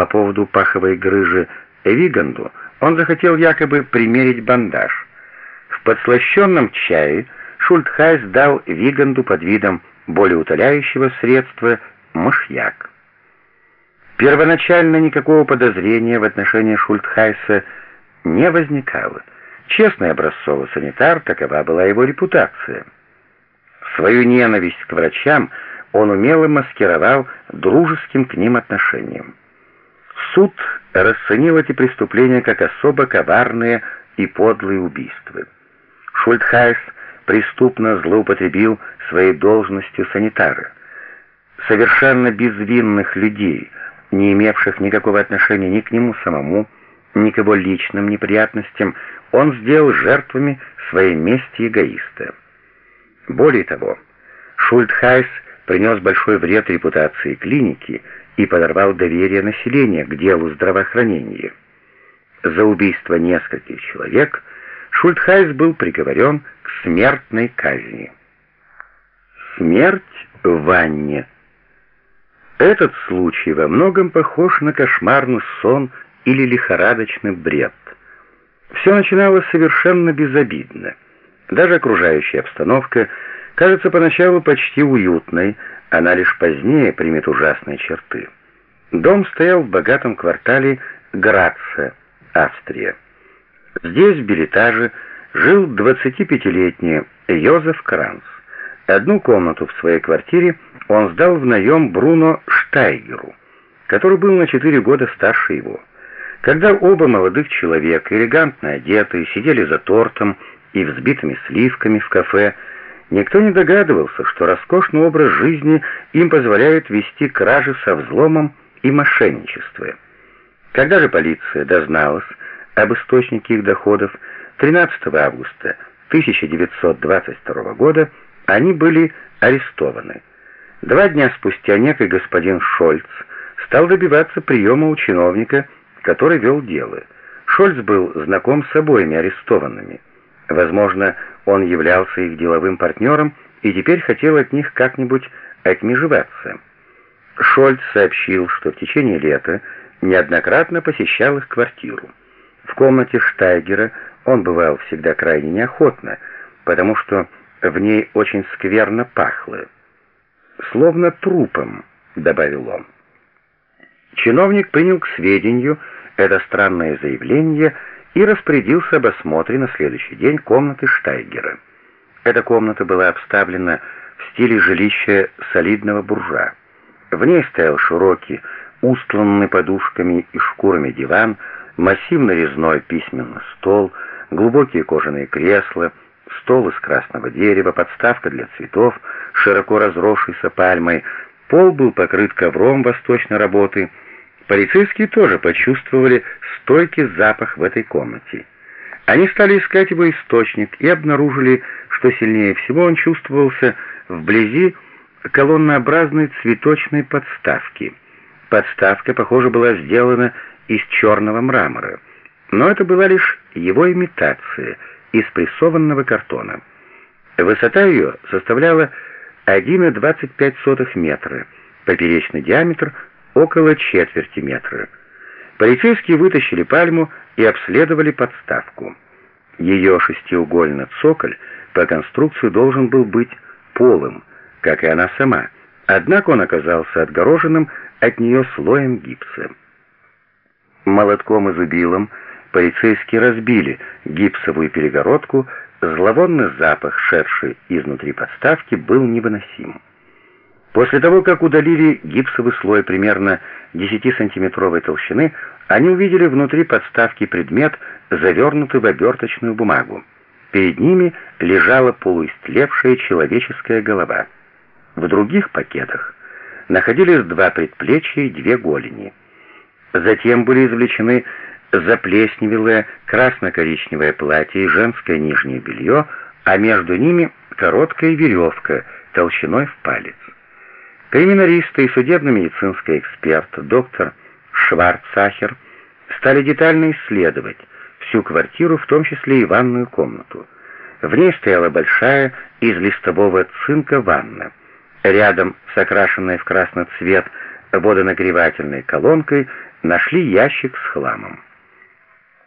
по поводу паховой грыжи Виганду, он захотел якобы примерить бандаж. В подслащенном чае Шультхайс дал Виганду под видом более утоляющего средства мышьяк. Первоначально никакого подозрения в отношении Шультхайса не возникало. Честный образцовый санитар, такова была его репутация. Свою ненависть к врачам он умело маскировал дружеским к ним отношением. Суд расценил эти преступления как особо коварные и подлые убийства. Шультхайс преступно злоупотребил своей должностью санитара. Совершенно безвинных людей, не имевших никакого отношения ни к нему самому, ни к его личным неприятностям, он сделал жертвами своей мести эгоиста. Более того, Шультхайс принес большой вред репутации клиники и подорвал доверие населения к делу здравоохранения. За убийство нескольких человек Шультхайс был приговорен к смертной казни. Смерть в ванне. Этот случай во многом похож на кошмарный сон или лихорадочный бред. Все начиналось совершенно безобидно. Даже окружающая обстановка кажется поначалу почти уютной, она лишь позднее примет ужасные черты. Дом стоял в богатом квартале Граца, Австрия. Здесь, в билетаже, жил 25-летний Йозеф Кранц. Одну комнату в своей квартире он сдал в наем Бруно Штайгеру, который был на 4 года старше его. Когда оба молодых человека, элегантно одетые, сидели за тортом и взбитыми сливками в кафе, никто не догадывался, что роскошный образ жизни им позволяет вести кражи со взломом и мошенничестве. Когда же полиция дозналась об источнике их доходов, 13 августа 1922 года они были арестованы. Два дня спустя некий господин Шольц стал добиваться приема у чиновника, который вел дело. Шольц был знаком с обоими арестованными. Возможно, он являлся их деловым партнером и теперь хотел от них как-нибудь отмежеваться. Шольц сообщил, что в течение лета неоднократно посещал их квартиру. В комнате Штайгера он бывал всегда крайне неохотно, потому что в ней очень скверно пахло. «Словно трупом», — добавил он. Чиновник принял к сведению это странное заявление и распорядился об осмотре на следующий день комнаты Штайгера. Эта комната была обставлена в стиле жилища солидного буржуа. В ней стоял широкий, устланный подушками и шкурами диван, массивный резной письменный стол, глубокие кожаные кресла, стол из красного дерева, подставка для цветов, широко разросшейся пальмой, пол был покрыт ковром восточной работы — Полицейские тоже почувствовали стойкий запах в этой комнате. Они стали искать его источник и обнаружили, что сильнее всего он чувствовался вблизи колоннообразной цветочной подставки. Подставка, похоже, была сделана из черного мрамора, но это была лишь его имитация из прессованного картона. Высота ее составляла 1,25 метра, поперечный диаметр около четверти метра. Полицейские вытащили пальму и обследовали подставку. Ее шестиугольный цоколь по конструкции должен был быть полым, как и она сама, однако он оказался отгороженным от нее слоем гипса. Молотком и зубилом полицейские разбили гипсовую перегородку, зловонный запах, шедший изнутри подставки, был невыносим. После того, как удалили гипсовый слой примерно 10-сантиметровой толщины, они увидели внутри подставки предмет, завернутый в оберточную бумагу. Перед ними лежала полуистлевшая человеческая голова. В других пакетах находились два предплечья и две голени. Затем были извлечены заплесневелое красно-коричневое платье и женское нижнее белье, а между ними короткая веревка толщиной в палец. Криминалисты и судебно-медицинский эксперт доктор Шварцахер стали детально исследовать всю квартиру, в том числе и ванную комнату. В ней стояла большая из листового цинка ванна. Рядом с окрашенной в красный цвет водонагревательной колонкой нашли ящик с хламом.